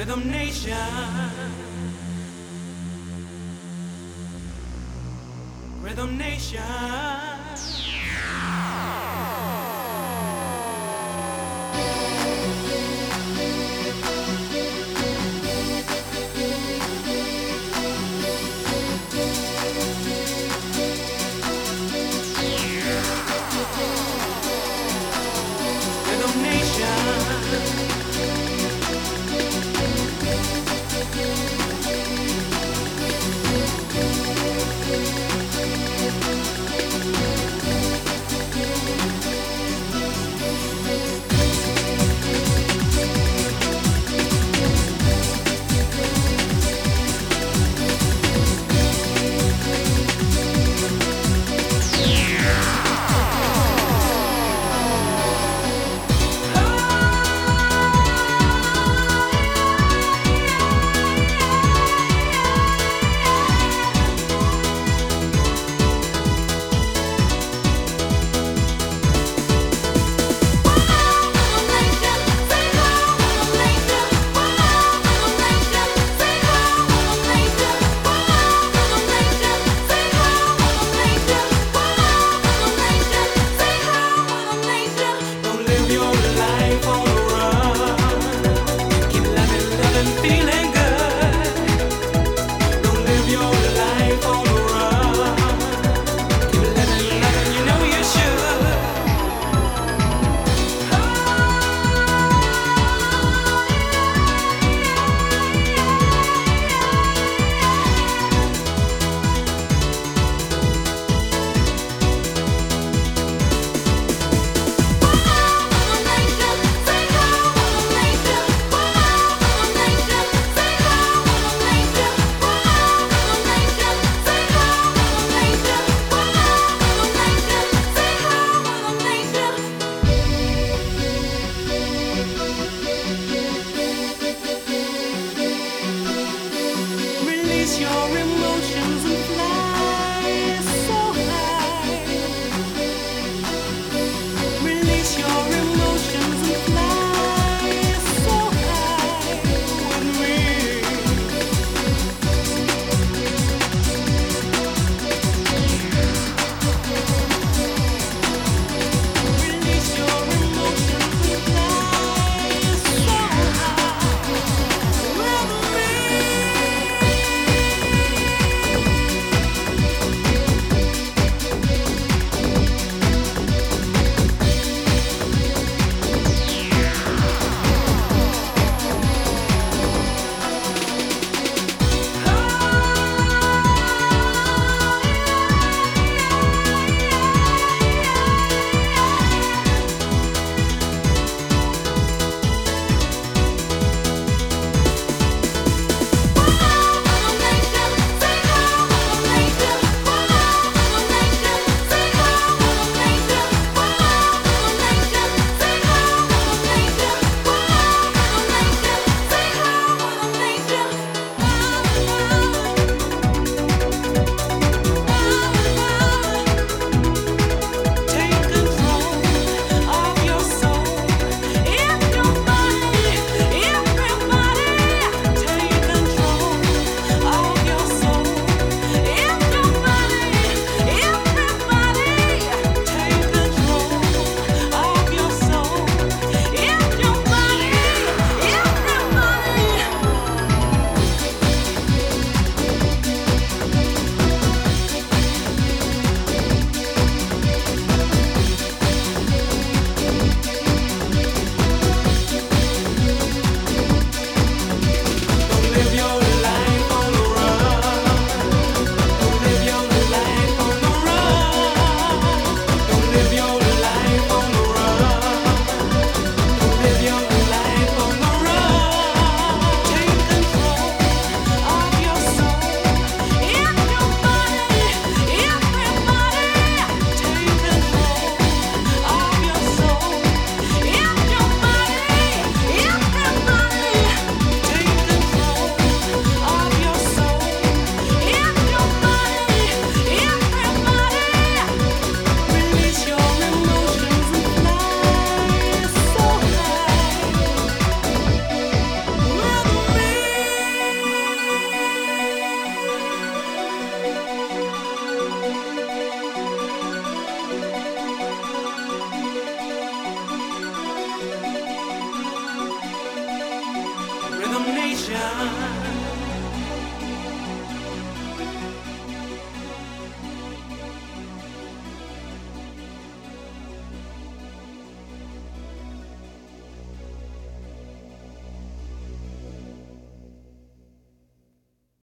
Rhythm Nation. Rhythm Nation. your Nation.